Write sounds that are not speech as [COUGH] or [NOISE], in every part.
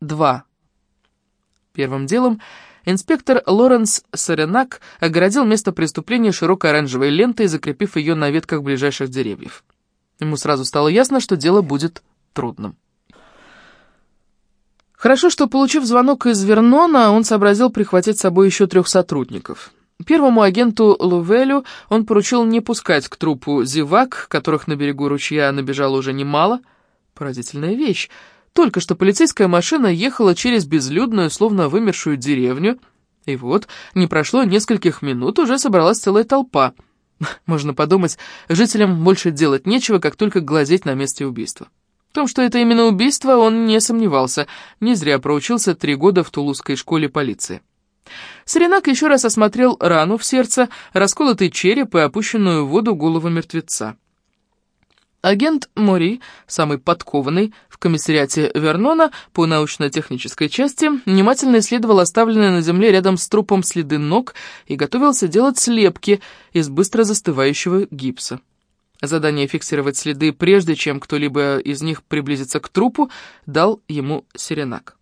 2. Первым делом инспектор Лоренс Саренак огородил место преступления широкой оранжевой лентой, закрепив ее на ветках ближайших деревьев. Ему сразу стало ясно, что дело будет трудным. Хорошо, что, получив звонок из Вернона, он сообразил прихватить с собой еще трех сотрудников. Первому агенту Лувелю он поручил не пускать к трупу зевак, которых на берегу ручья набежало уже немало. Поразительная вещь. Только что полицейская машина ехала через безлюдную, словно вымершую деревню, и вот, не прошло нескольких минут, уже собралась целая толпа. [LAUGHS] Можно подумать, жителям больше делать нечего, как только глазеть на месте убийства. В том, что это именно убийство, он не сомневался, не зря проучился три года в Тулузской школе полиции. Саренак еще раз осмотрел рану в сердце, расколотый череп и опущенную в воду голову мертвеца. Агент Мори, самый подкованный в комиссариате Вернона по научно-технической части, внимательно исследовал оставленные на земле рядом с трупом следы ног и готовился делать слепки из быстро застывающего гипса. Задание фиксировать следы, прежде чем кто-либо из них приблизится к трупу, дал ему Серенак.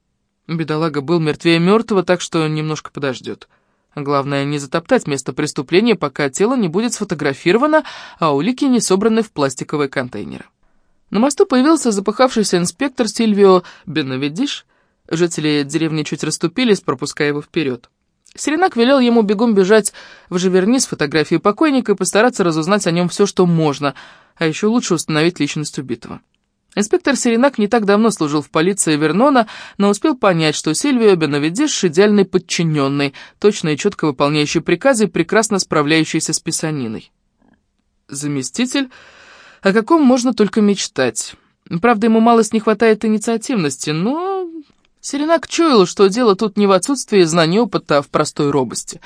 Бедолага был мертвее мертвого, так что немножко подождет. Главное, не затоптать место преступления, пока тело не будет сфотографировано, а улики не собраны в пластиковые контейнеры. На мосту появился запыхавшийся инспектор Сильвио Беновидиш. Жители деревни чуть расступились, пропуская его вперед. Серенак велел ему бегом бежать в Живерни с фотографией покойника и постараться разузнать о нем все, что можно, а еще лучше установить личность убитого. Инспектор Серенак не так давно служил в полиции Вернона, но успел понять, что Сильвио Беновидиш — идеальный подчиненный, точно и четко выполняющий приказы прекрасно справляющийся с писаниной. Заместитель, о каком можно только мечтать. Правда, ему малость не хватает инициативности, но Серенак чуял, что дело тут не в отсутствии знаний опыта, а в простой робости.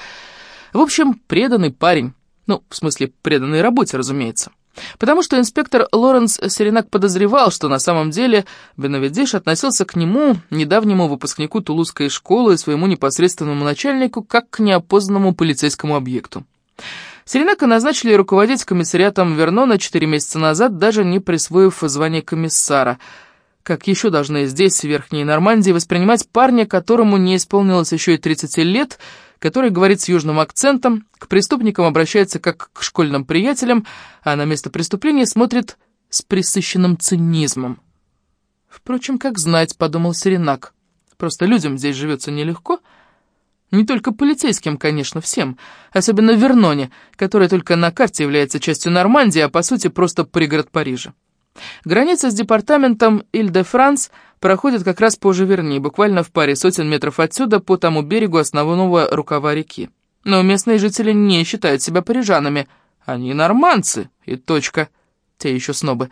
В общем, преданный парень. Ну, в смысле, преданной работе, разумеется. Потому что инспектор Лоренс Серенак подозревал, что на самом деле Беновидиш относился к нему, недавнему выпускнику Тулузской школы и своему непосредственному начальнику, как к неопознанному полицейскому объекту. Серенака назначили руководить комиссариатом Вернона четыре месяца назад, даже не присвоив звание комиссара. Как еще должны здесь, в Верхней Нормандии, воспринимать парня, которому не исполнилось еще и 30 лет, который говорит с южным акцентом, к преступникам обращается как к школьным приятелям, а на место преступления смотрит с присыщенным цинизмом. Впрочем, как знать, подумал Серенак. Просто людям здесь живется нелегко. Не только полицейским, конечно, всем. Особенно в Верноне, который только на карте является частью Нормандии, а по сути просто пригород Парижа. Граница с департаментом Иль-де-Франс проходит как раз по Живерни, буквально в паре сотен метров отсюда, по тому берегу основного рукава реки. Но местные жители не считают себя парижанами. Они норманцы, и точка. Те еще снобы.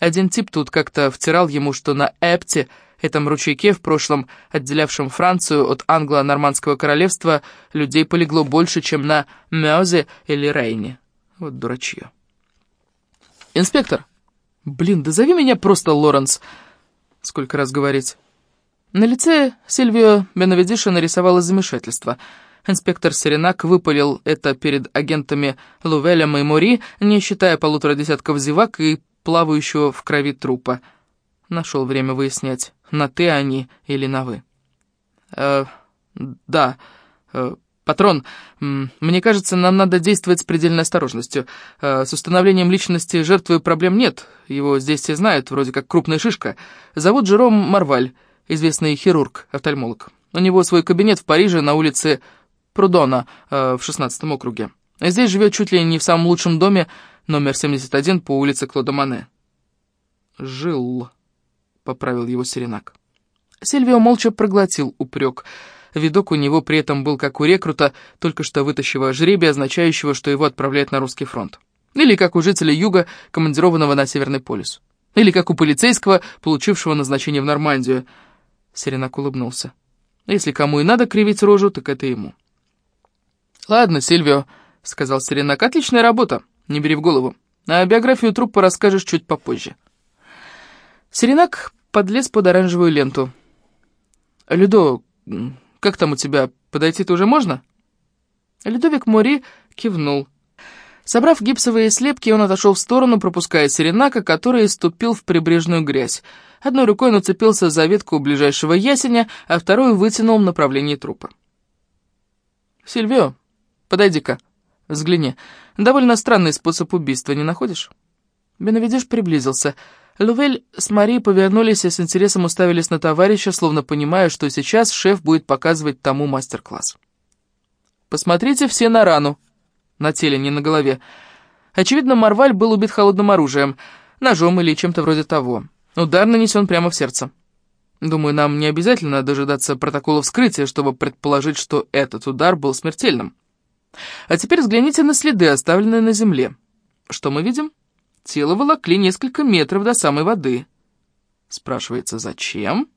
Один тип тут как-то втирал ему, что на Эпте, этом ручейке в прошлом, отделявшем Францию от англо-нормандского королевства, людей полегло больше, чем на Мёзе или Рейне. Вот дурачье. «Инспектор!» «Блин, да зови меня просто Лоренс!» Сколько раз говорить. На лице Сильвио Беновидиша нарисовалось замешательство. Инспектор Серенак выпалил это перед агентами Лувелем и Мори, не считая полутора десятков зевак и плавающего в крови трупа. Нашел время выяснять, на «ты» они или на «вы». «Э, да, э, «Патрон, мне кажется, нам надо действовать с предельной осторожностью. Э, с установлением личности жертвы проблем нет. Его здесь все знают, вроде как крупная шишка. Зовут Жером Марваль, известный хирург, офтальмолог. У него свой кабинет в Париже на улице Прудона э, в 16 округе. Здесь живет чуть ли не в самом лучшем доме, номер 71 по улице Клода Мане. «Жил», — поправил его Серенак. Сильвио молча проглотил упрек — Видок у него при этом был как у рекрута, только что вытащивая жребия, означающего, что его отправляют на русский фронт. Или как у жителя юга, командированного на Северный полюс. Или как у полицейского, получившего назначение в Нормандию. Серенак улыбнулся. Если кому и надо кривить рожу, так это ему. «Ладно, Сильвио», — сказал Серенак, — «отличная работа, не бери в голову. А биографию трупа расскажешь чуть попозже». Серенак подлез под оранжевую ленту. «Людо, как там у тебя, подойти-то уже можно?» Людовик Мори кивнул. Собрав гипсовые слепки, он отошел в сторону, пропуская Серенака, который ступил в прибрежную грязь. Одной рукой он уцепился за ветку ближайшего ясеня, а вторую вытянул в направлении трупа. «Сильвио, подойди-ка, взгляни. Довольно странный способ убийства, не находишь?» Бенавидиш приблизился. Лувель с Мари повернулись и с интересом уставились на товарища, словно понимая, что сейчас шеф будет показывать тому мастер-класс. «Посмотрите все на рану. На теле, не на голове. Очевидно, Марваль был убит холодным оружием, ножом или чем-то вроде того. Удар нанесен прямо в сердце. Думаю, нам не обязательно дожидаться протокола вскрытия, чтобы предположить, что этот удар был смертельным. А теперь взгляните на следы, оставленные на земле. Что мы видим? Тело волокли несколько метров до самой воды. Спрашивается, зачем?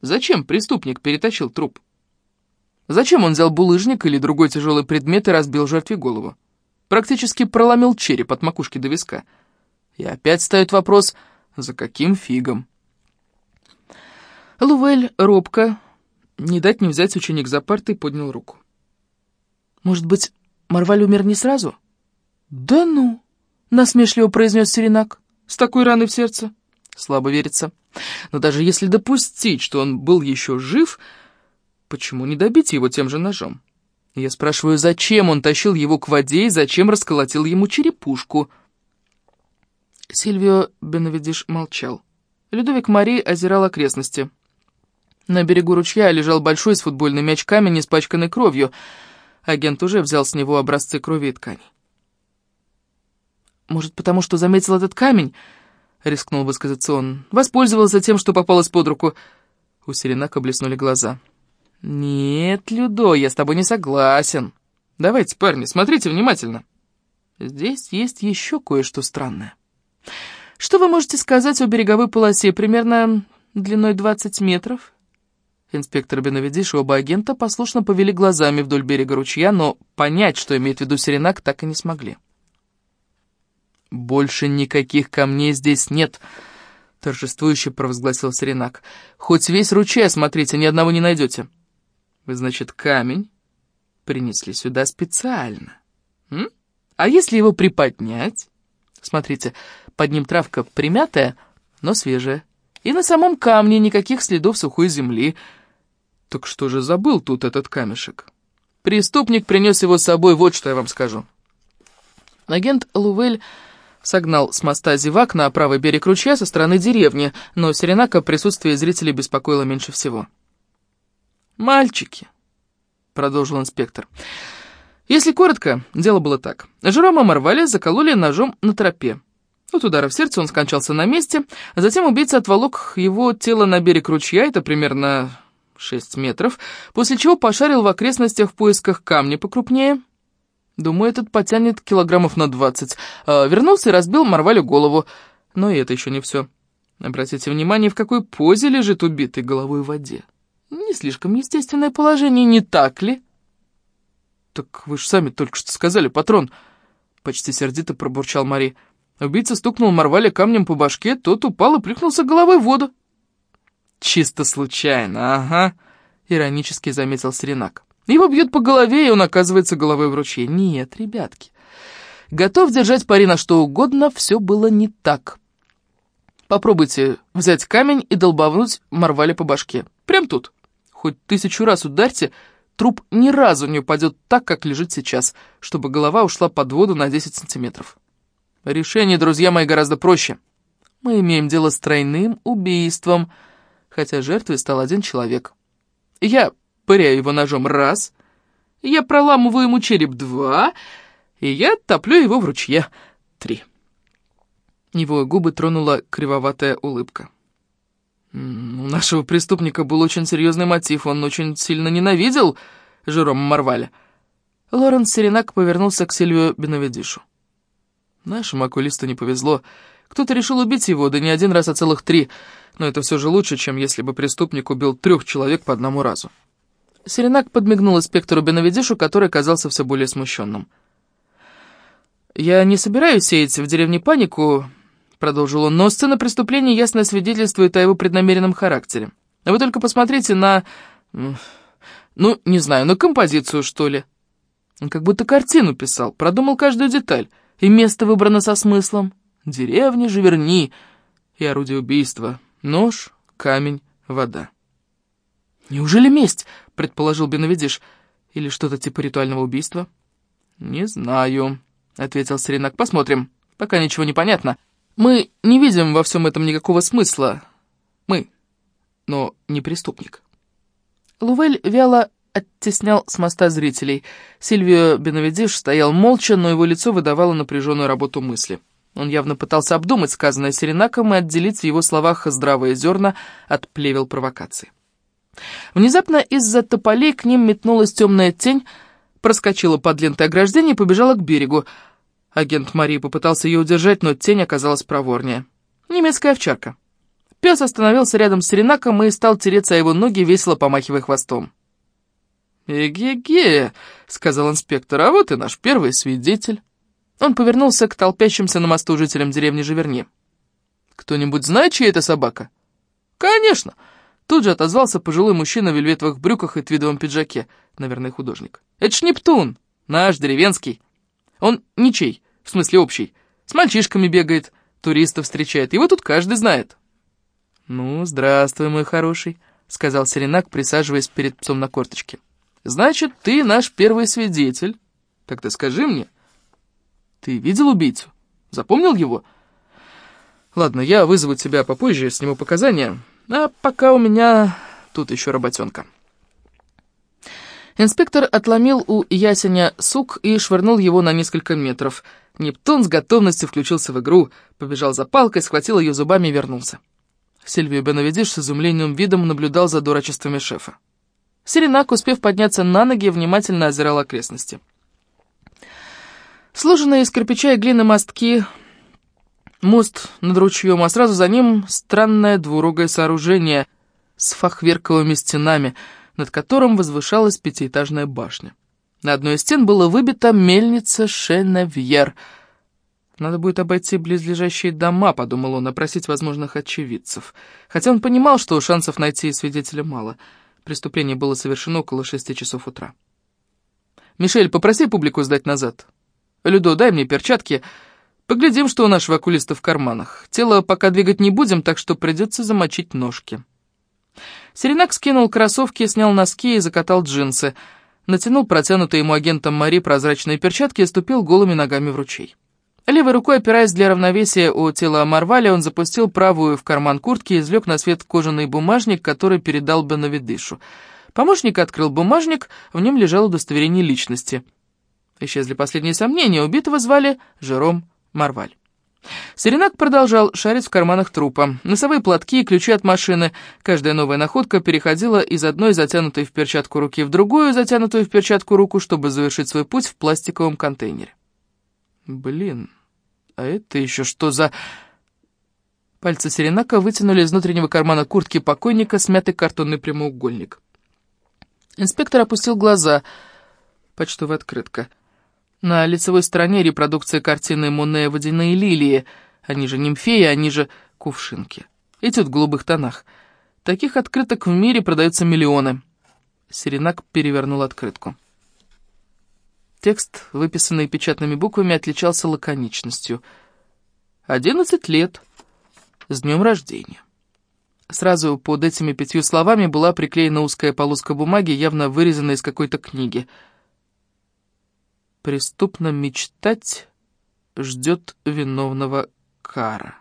Зачем преступник перетащил труп? Зачем он взял булыжник или другой тяжелый предмет и разбил жертве голову? Практически проломил череп от макушки до виска. И опять ставит вопрос, за каким фигом? Лувель робко, не дать не взять ученик за партой, поднял руку. «Может быть, Марваль умер не сразу?» «Да ну!» — насмешливо произнес Серенак. «С такой раной в сердце?» Слабо верится. Но даже если допустить, что он был еще жив, почему не добить его тем же ножом? Я спрашиваю, зачем он тащил его к воде и зачем расколотил ему черепушку?» Сильвио Бенавидиш молчал. Людовик Мари озирал окрестности. На берегу ручья лежал большой с футбольный мяч камень, испачканный кровью. Агент уже взял с него образцы крови и тканей. «Может, потому что заметил этот камень?» — рискнул высказаться он. «Воспользовался тем, что попалось под руку». У Серенака блеснули глаза. «Нет, Людо, я с тобой не согласен. Давайте, парни, смотрите внимательно. Здесь есть еще кое-что странное. Что вы можете сказать о береговой полосе, примерно длиной 20 метров?» Инспектор Беновидиш и оба агента послушно повели глазами вдоль берега ручья, но понять, что имеет в виду Серенак, так и не смогли. «Больше никаких камней здесь нет», — торжествующе провозгласил Серенак. «Хоть весь ручей осмотрите, ни одного не найдете». «Вы, значит, камень принесли сюда специально? М? А если его приподнять?» Смотрите, под ним травка примятая, но свежая. И на самом камне никаких следов сухой земли — так что же забыл тут этот камешек? Преступник принес его с собой, вот что я вам скажу. Агент Лувель согнал с моста зевак на правый берег ручья со стороны деревни, но Серенака присутствие зрителей беспокоило меньше всего. «Мальчики», — продолжил инспектор, — «если коротко, дело было так. Жерома Марваля закололи ножом на тропе. От удара в сердце он скончался на месте, затем убийца отволок его тело на берег ручья, это примерно 6 метров, после чего пошарил в окрестностях в поисках камня покрупнее. Думаю, этот потянет килограммов на 20. А, вернулся и разбил Марвалю голову. Но и это еще не все. Обратите внимание, в какой позе лежит убитый головой в воде. Не слишком естественное положение, не так ли? «Так вы же сами только что сказали, патрон!» Почти сердито пробурчал Мари. Убийца стукнул Марвале камнем по башке, тот упал и плюхнулся головой в воду. «Чисто случайно, ага», — иронически заметил Серенак. «Его бьют по голове, и он оказывается головой в ручье. Нет, ребятки, готов держать пари на что угодно, все было не так. Попробуйте взять камень и долбануть Марвали по башке. Прям тут. Хоть тысячу раз ударьте, труп ни разу не упадет так, как лежит сейчас, чтобы голова ушла под воду на 10 сантиметров. Решение, друзья мои, гораздо проще. Мы имеем дело с тройным убийством — хотя жертвой стал один человек. Я пыряю его ножом раз, я проламываю ему череп два, и я топлю его в ручье три. Его губы тронула кривоватая улыбка. У нашего преступника был очень серьезный мотив, он очень сильно ненавидел Жерома Марваля. Лоренс Серенак повернулся к Сильвию Беновидишу. Нашему окулисту не повезло. Кто-то решил убить его, да не один раз, а целых три — но это все же лучше, чем если бы преступник убил трех человек по одному разу. Серенак подмигнул инспектору Беновидишу, который казался все более смущенным. «Я не собираюсь сеять в деревне панику», — продолжил он, «но сцена преступления ясно свидетельствует о его преднамеренном характере. Вы только посмотрите на... ну, не знаю, на композицию, что ли. Он как будто картину писал, продумал каждую деталь, и место выбрано со смыслом. Деревня же верни, и орудие убийства. Нож, камень, вода. «Неужели месть?» — предположил Беновидиш. «Или что-то типа ритуального убийства?» «Не знаю», — ответил Серенак. «Посмотрим. Пока ничего не понятно. Мы не видим во всем этом никакого смысла. Мы, но не преступник». Лувель вяло оттеснял с моста зрителей. Сильвио Беновидиш стоял молча, но его лицо выдавало напряженную работу мысли. Он явно пытался обдумать сказанное Серенаком и отделить в его словах здравые зерна от плевел провокации. Внезапно из-за тополей к ним метнулась темная тень, проскочила под лентой ограждения и побежала к берегу. Агент Марии попытался ее удержать, но тень оказалась проворнее. Немецкая овчарка. Пес остановился рядом с Серенаком и стал тереться о его ноги, весело помахивая хвостом. «Эге-ге», — сказал инспектор, — «а вот и наш первый свидетель». Он повернулся к толпящимся на мосту жителям деревни Живерни. «Кто-нибудь знает, чья это собака?» «Конечно!» Тут же отозвался пожилой мужчина в вельветовых брюках и твидовом пиджаке, наверное, художник. «Это ж Нептун, наш, деревенский. Он ничей, в смысле общий. С мальчишками бегает, туристов встречает. Его тут каждый знает». «Ну, здравствуй, мой хороший», — сказал Серенак, присаживаясь перед псом на корточке. «Значит, ты наш первый свидетель. Так ты скажи мне, ты видел убийцу? Запомнил его?» «Ладно, я вызову тебя попозже, сниму показания». А пока у меня тут еще работенка. Инспектор отломил у ясеня сук и швырнул его на несколько метров. Нептун с готовностью включился в игру, побежал за палкой, схватил ее зубами и вернулся. Сильвио Беновидиш с изумленным видом наблюдал за дурачествами шефа. Серенак, успев подняться на ноги, внимательно озирал окрестности. Сложенные из кирпича и глины мостки Мост над ручьем, а сразу за ним странное двурогое сооружение с фахверковыми стенами, над которым возвышалась пятиэтажная башня. На одной из стен было выбито мельница Шеневьер. «Надо будет обойти близлежащие дома», — подумал он, — опросить возможных очевидцев. Хотя он понимал, что шансов найти свидетеля мало. Преступление было совершено около шести часов утра. «Мишель, попроси публику сдать назад. Людо, дай мне перчатки», Поглядим, что у нашего окулиста в карманах. Тело пока двигать не будем, так что придется замочить ножки. Серенак скинул кроссовки, снял носки и закатал джинсы. Натянул протянутые ему агентом Мари прозрачные перчатки и ступил голыми ногами в ручей. Левой рукой, опираясь для равновесия у тела Марваля, он запустил правую в карман куртки и извлек на свет кожаный бумажник, который передал Беновидышу. Помощник открыл бумажник, в нем лежало удостоверение личности. Исчезли последние сомнения, убитого звали Жером Марваль. Серенак продолжал шарить в карманах трупа. Носовые платки и ключи от машины. Каждая новая находка переходила из одной затянутой в перчатку руки в другую затянутую в перчатку руку, чтобы завершить свой путь в пластиковом контейнере. Блин, а это еще что за... Пальцы Серенака вытянули из внутреннего кармана куртки покойника смятый картонный прямоугольник. Инспектор опустил глаза. Почтовая открытка. На лицевой стороне репродукция картины Моне «Водяные лилии», они же нимфеи, они же кувшинки. Этюд в голубых тонах. Таких открыток в мире продаются миллионы. Серенак перевернул открытку. Текст, выписанный печатными буквами, отличался лаконичностью. «Одиннадцать лет. С днем рождения». Сразу под этими пятью словами была приклеена узкая полоска бумаги, явно вырезанная из какой-то книги — преступно мечтать ждет виновного кара.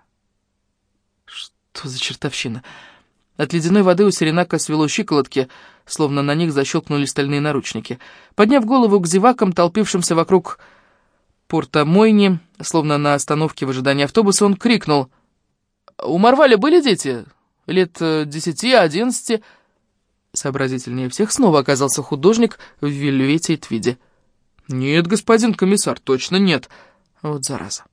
Что за чертовщина? От ледяной воды у Серенака свело щиколотки, словно на них защелкнули стальные наручники. Подняв голову к зевакам, толпившимся вокруг порта Мойни, словно на остановке в ожидании автобуса, он крикнул. «У Марваля были дети? Лет э, десяти, одиннадцати?» Сообразительнее всех снова оказался художник в вельвете и твиде. «Нет, господин комиссар, точно нет». Вот зараза.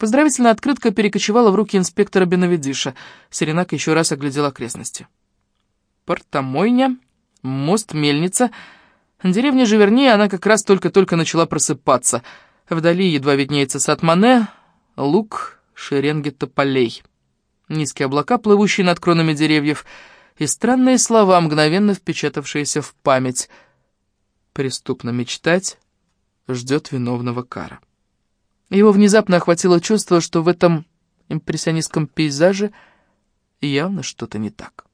Поздравительная открытка перекочевала в руки инспектора Беновидиша. Серенак еще раз оглядел окрестности. Портомойня, мост-мельница. Деревня Живерни, она как раз только-только начала просыпаться. Вдали едва виднеется сад Мане, луг, шеренги тополей. Низкие облака, плывущие над кронами деревьев, и странные слова, мгновенно впечатавшиеся в память. Преступно мечтать ждет виновного кара. Его внезапно охватило чувство, что в этом импрессионистском пейзаже явно что-то не так.